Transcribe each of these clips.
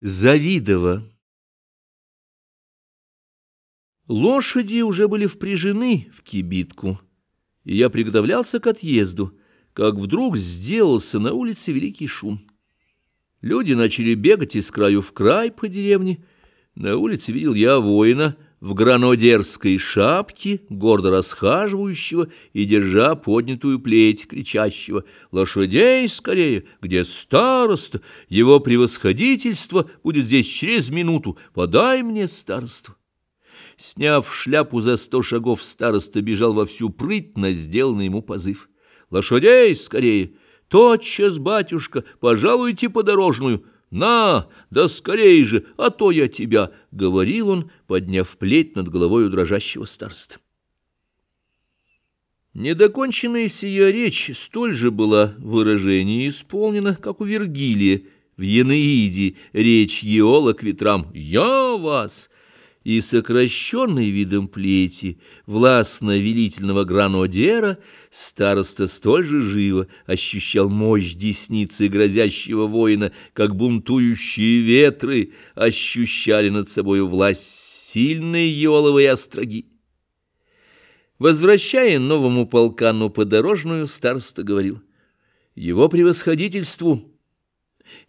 Завидово. Лошади уже были впряжены в кибитку, и я приготовлялся к отъезду, как вдруг сделался на улице великий шум. Люди начали бегать из краю в край по деревне. На улице видел я воина — в гранодерской шапке, гордо расхаживающего и держа поднятую плеть, кричащего «Лошадей скорее! Где староста? Его превосходительство будет здесь через минуту! Подай мне староство!» Сняв шляпу за сто шагов, староста бежал во всю прыть на сделанный ему позыв. «Лошадей скорее! Тотчас, батюшка, пожалуйте подорожную!» «На, да скорей же, а то я тебя!» — говорил он, подняв плеть над головой у дрожащего старства. Недоконченная сия речь столь же была выражение исполнена, как у Вергилия в Енеиде, речь Еола к ветрам «Я вас!» И сокращенный видом плети, властно-велительного гранодера, староста столь же живо ощущал мощь десницы грозящего воина, как бунтующие ветры ощущали над собой власть сильной еловой остроги. Возвращая новому полкану подорожную, староста говорил, «Его превосходительству,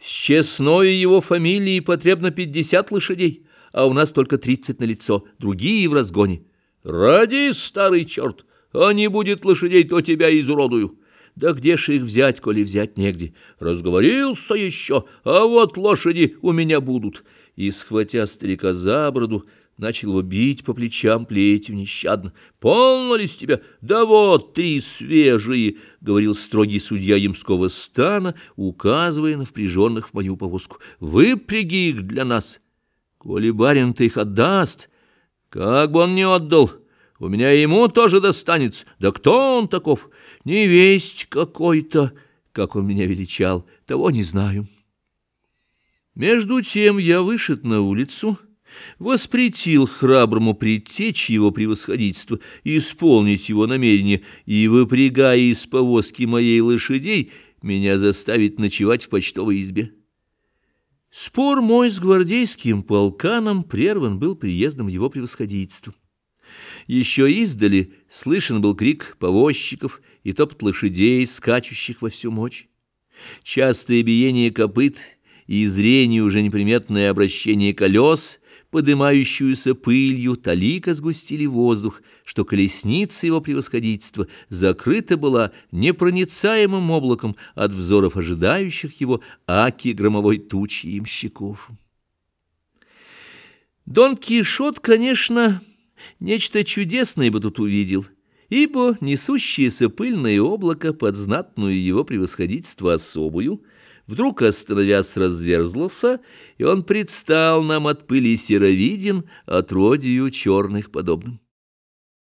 с честной его фамилией потребно пятьдесят лошадей» а у нас только тридцать на лицо, другие в разгоне. Ради, старый черт, а не будет лошадей, то тебя изуродую. Да где ж их взять, коли взять негде? Разговорился еще, а вот лошади у меня будут. И, схватя старика за бороду, начал его бить по плечам плетью нещадно. «Полно ли с тебя? Да вот три свежие!» — говорил строгий судья ямского стана, указывая на впряженных в мою повозку. «Выпряги их для нас!» Коли барин-то их отдаст, как бы он не отдал, у меня ему тоже достанется. Да кто он таков? Невесть какой-то, как он меня величал, того не знаю. Между тем я вышед на улицу, воспретил храброму предтечь его превосходительства исполнить его намерение и, выпрягая из повозки моей лошадей, меня заставить ночевать в почтовой избе. Спор мой с гвардейским полканом прерван был приездом его превосходительства. Еще издали слышен был крик повозчиков и топот лошадей, скачущих во всю мочь. Частое биение копыт и зрение уже неприметное обращение колес подымающуюся пылью, талика сгустили воздух, что колесница его превосходительства закрыта была непроницаемым облаком от взоров ожидающих его аки громовой тучи имщиков. Дон Кишот, конечно, нечто чудесное бы тут увидел — ибо несущееся пыльное облако под знатную его превосходительство особую — Вдруг, остановясь, разверзлся, и он предстал нам от пыли серовиден, отродью черных подобным.